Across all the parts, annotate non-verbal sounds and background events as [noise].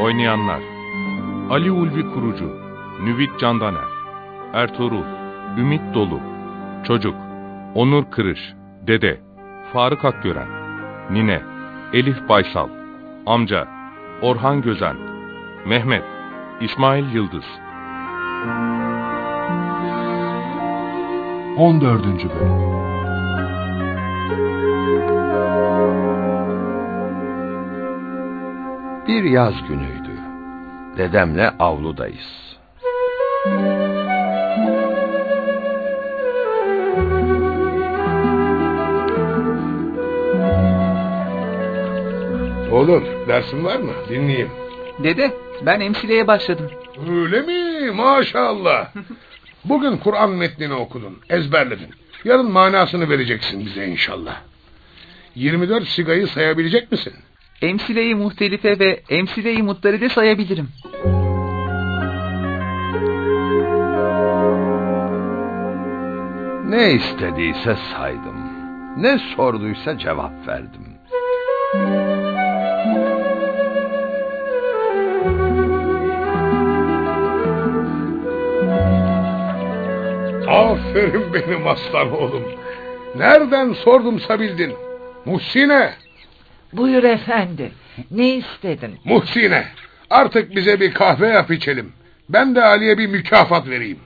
Oynayanlar Ali Ulvi Kurucu Nüvit Candaner Ertuğrul Ümit Dolu Çocuk Onur Kırış Dede Faruk Akgören Nine Elif Baysal Amca Orhan Gözen Mehmet İsmail Yıldız 14. Bölüm Bir yaz günüydü. Dedemle avludayız. Olur, dersin var mı? Dinleyeyim. Dede, ben emsileye başladım. Öyle mi? Maşallah. [laughs] Bugün Kur'an metnini okudun, ezberledin. Yarın manasını vereceksin bize inşallah. 24 sigayı sayabilecek misin? Emsile-i muhtelife ve emsile-i muttaride sayabilirim. Ne istediyse saydım. Ne sorduysa cevap verdim. Aferin benim aslan oğlum. Nereden sordumsa bildin. Muhsine, Buyur efendi. Ne istedin? Muhsine. Artık bize bir kahve yap içelim. Ben de Ali'ye bir mükafat vereyim.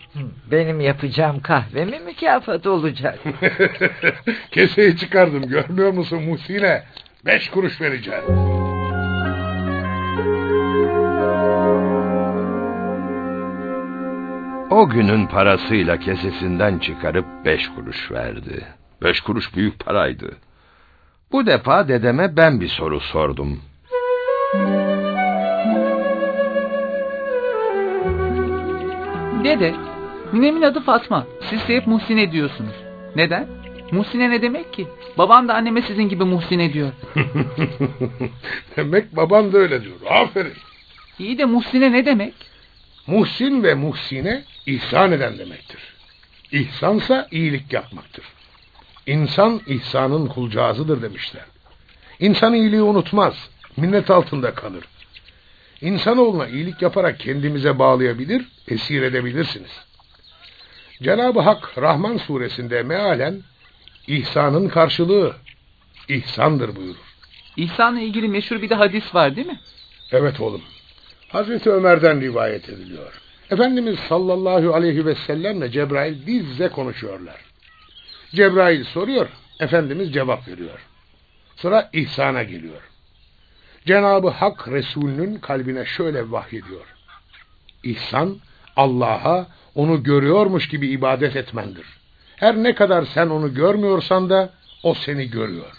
Benim yapacağım kahve mi mükafat olacak? [laughs] Keseyi çıkardım görmüyor musun Muhsine? Beş kuruş vereceğim. O günün parasıyla kesesinden çıkarıp beş kuruş verdi. Beş kuruş büyük paraydı. Bu defa dedeme ben bir soru sordum. Dede, ninemin adı Fatma. Siz de hep Muhsine diyorsunuz. Neden? Muhsine ne demek ki? Babam da anneme sizin gibi Muhsine diyor. [laughs] Demek baban da öyle diyor. Aferin. İyi de Muhsine ne demek? Muhsin ve muhsine ihsan eden demektir. İhsansa iyilik yapmaktır. İnsan ihsanın kulcağızıdır demişler. İnsan iyiliği unutmaz, minnet altında kalır. İnsanoğluna iyilik yaparak kendimize bağlayabilir, esir edebilirsiniz. Cenab-ı Hak Rahman suresinde mealen ihsanın karşılığı ihsandır buyurur. İhsanla ilgili meşhur bir de hadis var değil mi? Evet oğlum. Hazreti Ömer'den rivayet ediliyor. Efendimiz sallallahu aleyhi ve sellemle Cebrail diz dize konuşuyorlar. Cebrail soruyor, Efendimiz cevap veriyor. Sıra ihsana geliyor. Cenab-ı Hak Resulünün kalbine şöyle vahyediyor. İhsan, Allah'a onu görüyormuş gibi ibadet etmendir. Her ne kadar sen onu görmüyorsan da o seni görüyor.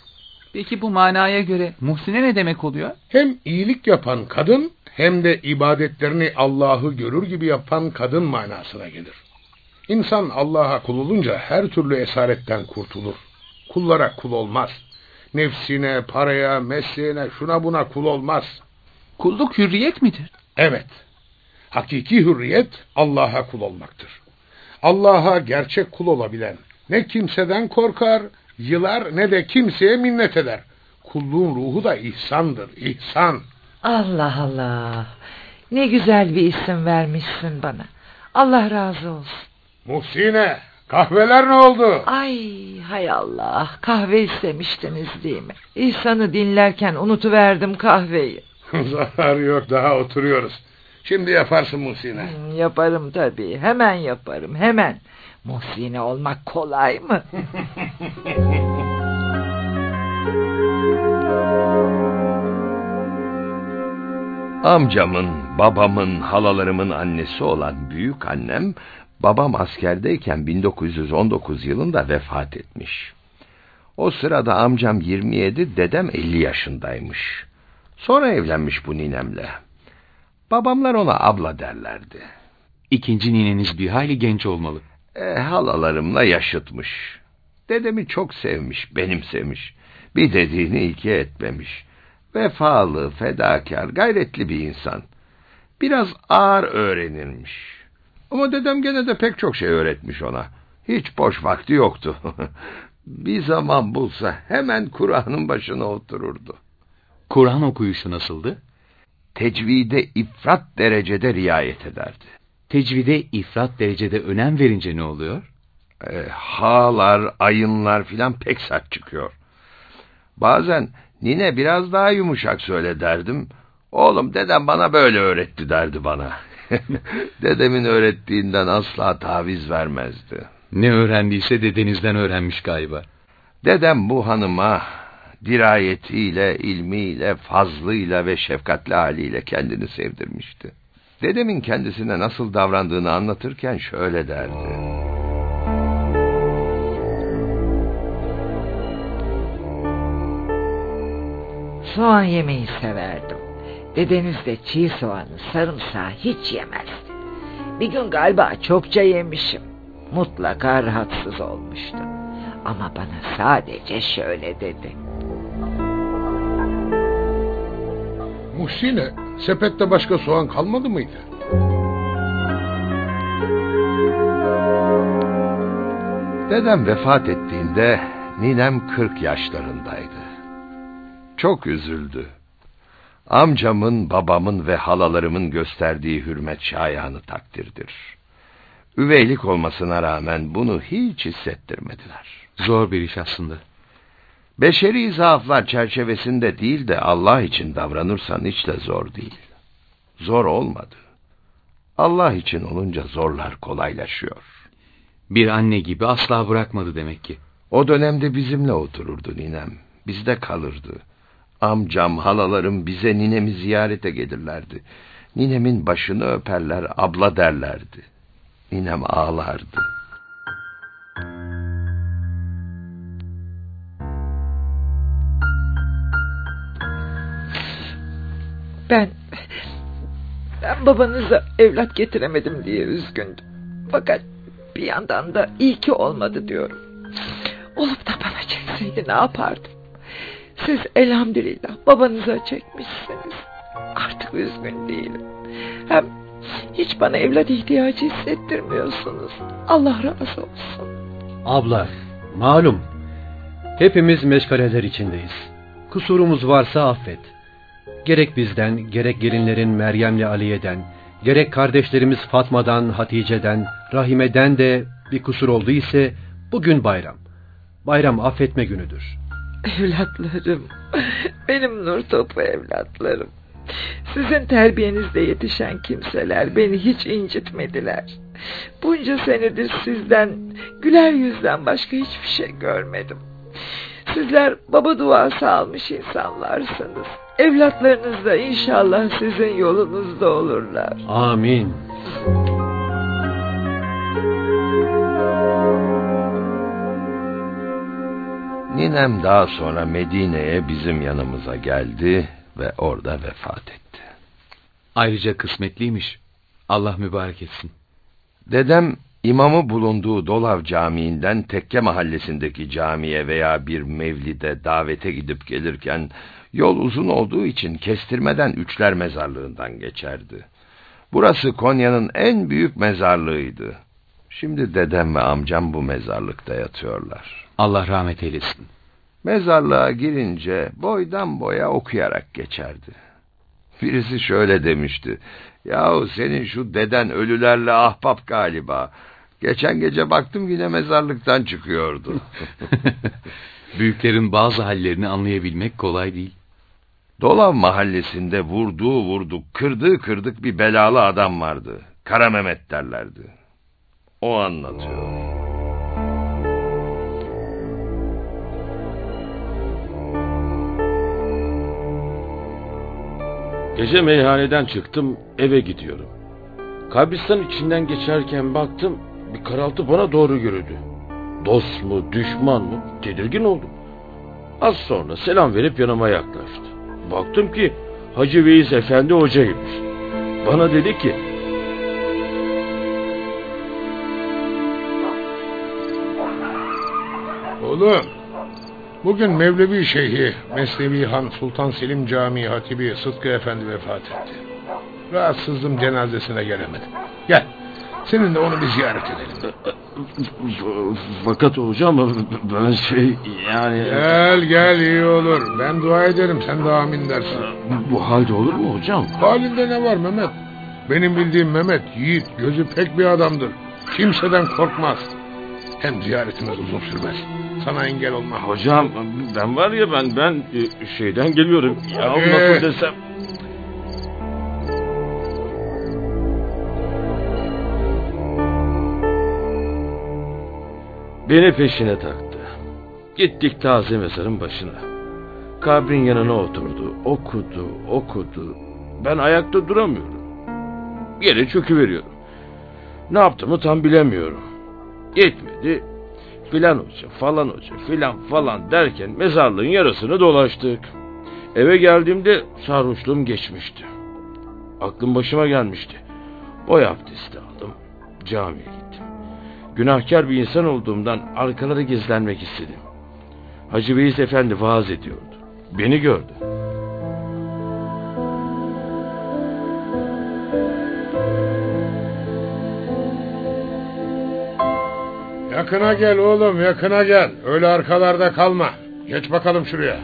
Peki bu manaya göre Muhsine ne demek oluyor? Hem iyilik yapan kadın hem de ibadetlerini Allah'ı görür gibi yapan kadın manasına gelir. İnsan Allah'a kul olunca her türlü esaretten kurtulur. Kullara kul olmaz. Nefsine, paraya, mesleğine, şuna buna kul olmaz. Kulluk hürriyet midir? Evet. Hakiki hürriyet Allah'a kul olmaktır. Allah'a gerçek kul olabilen ne kimseden korkar, yılar ne de kimseye minnet eder. Kulluğun ruhu da ihsandır, ihsan. Allah Allah. Ne güzel bir isim vermişsin bana. Allah razı olsun. Muhsine, kahveler ne oldu? Ay hay Allah. Kahve istemiştiniz değil mi? İhsan'ı dinlerken unutuverdim kahveyi. [laughs] Zarar yok, daha oturuyoruz. Şimdi yaparsın Muhsine. Hmm, Yaparım tabii. Hemen yaparım. Hemen. Muhsine olmak kolay mı? [laughs] Amcamın, babamın, halalarımın annesi olan büyük annem, babam askerdeyken 1919 yılında vefat etmiş. O sırada amcam 27, dedem 50 yaşındaymış. Sonra evlenmiş bu ninemle. Babamlar ona abla derlerdi. İkinci nineniz bir hayli genç olmalı. E, halalarımla yaşıtmış. Dedemi çok sevmiş, benimsemiş. Bir dediğini iki etmemiş. Vefalı, fedakar, gayretli bir insan. Biraz ağır öğrenilmiş. Ama dedem gene de pek çok şey öğretmiş ona. Hiç boş vakti yoktu. [laughs] bir zaman bulsa hemen Kur'an'ın başına otururdu. Kur'an okuyuşu nasıldı? Tecvide ifrat derecede riayet ederdi. Tecvide ifrat derecede önem verince ne oluyor? E, ha'lar, ayınlar filan pek sert çıkıyor. Bazen nine biraz daha yumuşak söyle derdim. Oğlum dedem bana böyle öğretti derdi bana. [laughs] [laughs] Dedemin öğrettiğinden asla taviz vermezdi. Ne öğrendiyse dedenizden öğrenmiş galiba. Dedem bu hanıma dirayetiyle, ilmiyle, fazlıyla ve şefkatli haliyle kendini sevdirmişti. Dedemin kendisine nasıl davrandığını anlatırken şöyle derdi. Soğan yemeyi severdim. Dedeniz de çiğ soğanı, sarımsağı hiç yemezdi. Bir gün galiba çokça yemişim. Mutlaka rahatsız olmuştu. Ama bana sadece şöyle dedi. Muhsine, sepette başka soğan kalmadı mıydı? Dedem vefat ettiğinde ninem 40 yaşlarındaydı. Çok üzüldü. Amcamın, babamın ve halalarımın gösterdiği hürmet şayanı takdirdir. Üveylik olmasına rağmen bunu hiç hissettirmediler. Zor bir iş aslında. Beşeri zaaflar çerçevesinde değil de Allah için davranırsan hiç de zor değil. Zor olmadı. Allah için olunca zorlar kolaylaşıyor. Bir anne gibi asla bırakmadı demek ki. O dönemde bizimle otururdu ninem. Bizde kalırdı. Amcam, halalarım bize ninemi ziyarete gelirlerdi. Ninemin başını öperler, abla derlerdi. Ninem ağlardı. Ben... Ben babanıza evlat getiremedim diye üzgündüm. Fakat bir yandan da iyi ki olmadı diyorum. Olup da bana çekseydi ne yapardım? Siz elhamdülillah babanıza çekmişsiniz. Artık üzgün değilim. Hem hiç bana evlat ihtiyacı hissettirmiyorsunuz. Allah razı olsun. Abla, malum. Hepimiz meşgaleler içindeyiz. Kusurumuz varsa affet. Gerek bizden, gerek gelinlerin Meryem'le Aliye'den, gerek kardeşlerimiz Fatma'dan, Hatice'den, Rahime'den de bir kusur oldu ise bugün bayram. Bayram affetme günüdür. Evlatlarım, benim nur topu evlatlarım. Sizin terbiyenizde yetişen kimseler beni hiç incitmediler. Bunca senedir sizden, güler yüzden başka hiçbir şey görmedim. Sizler baba duası almış insanlarsınız. Evlatlarınız da inşallah sizin yolunuzda olurlar. Amin. Ninem daha sonra Medine'ye bizim yanımıza geldi ve orada vefat etti. Ayrıca kısmetliymiş. Allah mübarek etsin. Dedem imamı bulunduğu Dolav Camii'nden Tekke mahallesindeki camiye veya bir mevlide davete gidip gelirken yol uzun olduğu için kestirmeden Üçler Mezarlığı'ndan geçerdi. Burası Konya'nın en büyük mezarlığıydı. Şimdi dedem ve amcam bu mezarlıkta yatıyorlar. Allah rahmet eylesin. Mezarlığa girince boydan boya okuyarak geçerdi. Birisi şöyle demişti. Yahu senin şu deden ölülerle ahbap galiba. Geçen gece baktım yine mezarlıktan çıkıyordu. [laughs] Büyüklerin bazı hallerini anlayabilmek kolay değil. Dolav mahallesinde vurduğu vurduk, kırdığı kırdık bir belalı adam vardı. Kara Mehmet derlerdi. O anlatıyor. Gece meyhaneden çıktım eve gidiyorum. Kabristan içinden geçerken baktım bir karaltı bana doğru yürüdü. Dost mu düşman mı tedirgin oldum. Az sonra selam verip yanıma yaklaştı. Baktım ki Hacı Veys Efendi hocaymış. Bana dedi ki Oğlum, bugün Mevlevi Şeyhi, Mesnevi Han Sultan Selim Camii Hatibi Sıtkı Efendi vefat etti. Rahatsızdım cenazesine gelemedim. Gel, seninle onu bir ziyaret edelim. fakat hocam ben şey yani Gel gel iyi olur. Ben dua ederim sen de amin dersin. bu halde olur mu hocam? Halinde ne var Mehmet? Benim bildiğim Mehmet yiğit, gözü pek bir adamdır. Kimseden korkmaz. Hem ziyaretimiz uzun sürmez. Sana engel olma. Hocam ben var ya ben ben e, şeyden geliyorum. Ya Ee? nasıl desem Beni peşine taktı. Gittik taze mezarın başına. Kabrin yanına oturdu. Okudu, okudu. Ben ayakta duramıyorum. Yere çöküveriyorum. Ne yaptığımı tam bilemiyorum. Yetmedi. Filan hoca, falan hoca, filan falan derken mezarlığın yarısını dolaştık. Eve geldiğimde sarhoşluğum geçmişti. Aklım başıma gelmişti. Boy abdesti aldım. Camiye gittim. Günahkar bir insan olduğumdan arkalara gizlenmek istedim. Hacı Veys Efendi vaaz ediyordu. Beni gördü. Yakına gel oğlum yakına gel. Öyle arkalarda kalma. Geç bakalım şuraya.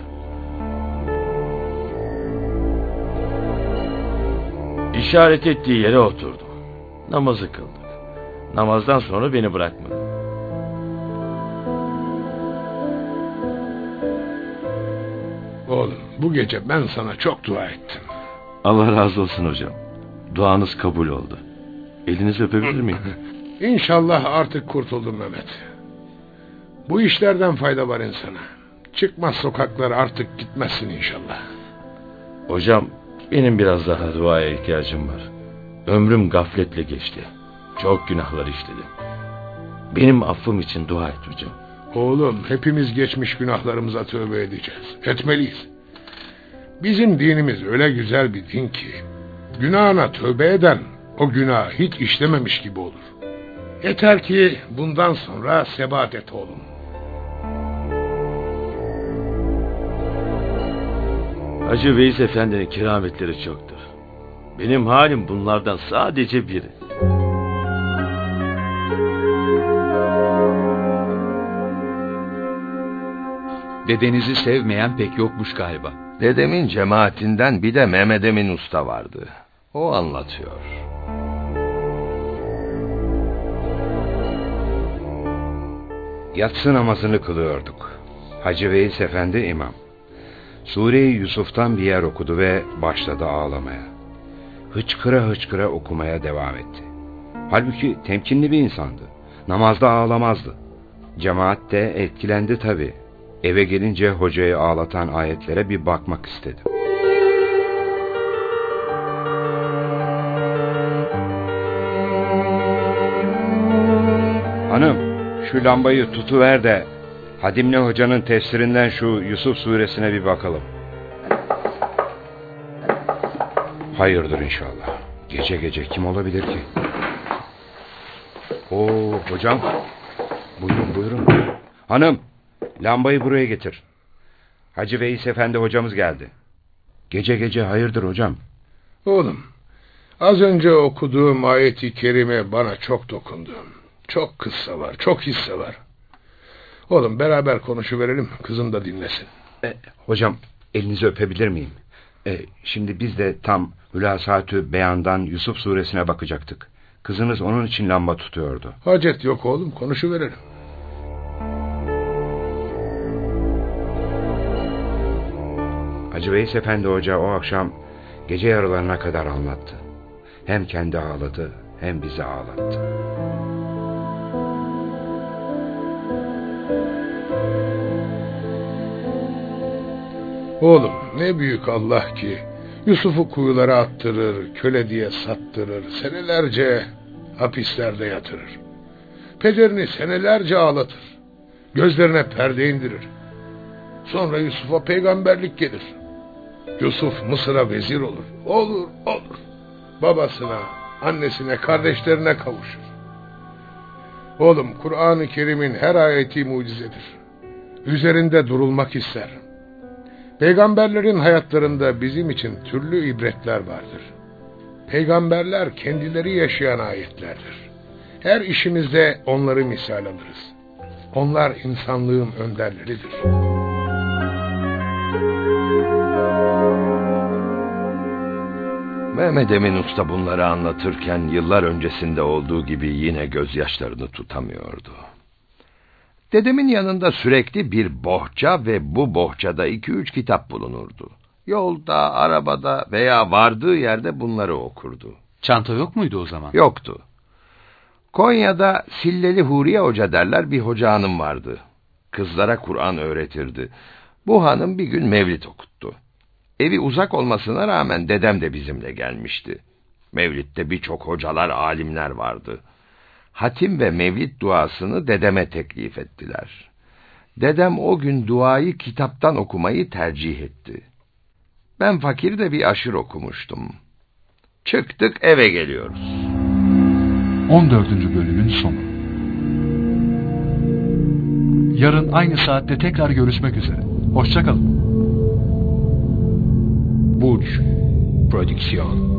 İşaret ettiği yere oturdum. Namazı kıldık. Namazdan sonra beni bırakmadı. Oğlum bu gece ben sana çok dua ettim. Allah razı olsun hocam. Duanız kabul oldu. Elinizi öpebilir miyim? [laughs] İnşallah artık kurtuldun Mehmet. Bu işlerden fayda var insana. Çıkmaz sokaklar artık gitmezsin inşallah. Hocam benim biraz daha duaya ihtiyacım var. Ömrüm gafletle geçti. Çok günahlar işledim. Benim affım için dua et hocam. Oğlum hepimiz geçmiş günahlarımıza tövbe edeceğiz. Etmeliyiz. Bizim dinimiz öyle güzel bir din ki günahına tövbe eden o günah hiç işlememiş gibi olur. Yeter ki bundan sonra sebat et oğlum. Hacı Veys Efendi'nin kerametleri çoktur. Benim halim bunlardan sadece biri. Dedenizi sevmeyen pek yokmuş galiba. Dedemin cemaatinden bir de Mehmet Emin Usta vardı. O anlatıyor. Yatsı namazını kılıyorduk. Hacı Veys Efendi imam. Sure-i Yusuf'tan bir yer okudu ve başladı ağlamaya. Hıçkıra hıçkıra okumaya devam etti. Halbuki temkinli bir insandı. Namazda ağlamazdı. Cemaat de etkilendi tabi. Eve gelince hocayı ağlatan ayetlere bir bakmak istedim. Şu lambayı tutuver de Hadimli Hoca'nın tefsirinden şu Yusuf suresine bir bakalım. Hayırdır inşallah. Gece gece kim olabilir ki? Oo hocam. Buyurun buyurun. Hanım, lambayı buraya getir. Hacı Veys Efendi hocamız geldi. Gece gece hayırdır hocam? Oğlum az önce okuduğum ayeti kerime bana çok dokundu. Çok kıssa var, çok hisse var. Oğlum beraber konuşuverelim, kızım da dinlesin. E, hocam elinizi öpebilir miyim? E, şimdi biz de tam Hülasatü Beyan'dan Yusuf suresine bakacaktık. Kızınız onun için lamba tutuyordu. Hacet yok oğlum, konuşuverelim. Hacı Veys Efendi Hoca o akşam gece yarılarına kadar anlattı. Hem kendi ağladı hem bizi ağlattı. Oğlum ne büyük Allah ki Yusuf'u kuyulara attırır, köle diye sattırır, senelerce hapislerde yatırır. Pederini senelerce ağlatır, gözlerine perde indirir. Sonra Yusuf'a peygamberlik gelir. Yusuf Mısır'a vezir olur. Olur, olur. Babasına, annesine, kardeşlerine kavuşur. Oğlum Kur'an-ı Kerim'in her ayeti mucizedir. Üzerinde durulmak ister. Peygamberlerin hayatlarında bizim için türlü ibretler vardır. Peygamberler kendileri yaşayan ayetlerdir. Her işimizde onları misal alırız. Onlar insanlığın önderleridir. Mehmet Emin Usta bunları anlatırken yıllar öncesinde olduğu gibi yine gözyaşlarını tutamıyordu. Dedemin yanında sürekli bir bohça ve bu bohçada iki üç kitap bulunurdu. Yolda, arabada veya vardığı yerde bunları okurdu. Çanta yok muydu o zaman? Yoktu. Konya'da Silleli Huriye Hoca derler bir hoca hanım vardı. Kızlara Kur'an öğretirdi. Bu hanım bir gün mevlit okuttu. Evi uzak olmasına rağmen dedem de bizimle gelmişti. Mevlid'de birçok hocalar, alimler vardı. Hatim ve mevlid duasını dedeme teklif ettiler. Dedem o gün duayı kitaptan okumayı tercih etti. Ben fakir de bir aşır okumuştum. Çıktık eve geliyoruz. 14. bölümün sonu. Yarın aynı saatte tekrar görüşmek üzere. Hoşçakalın. Burç Prodüksiyon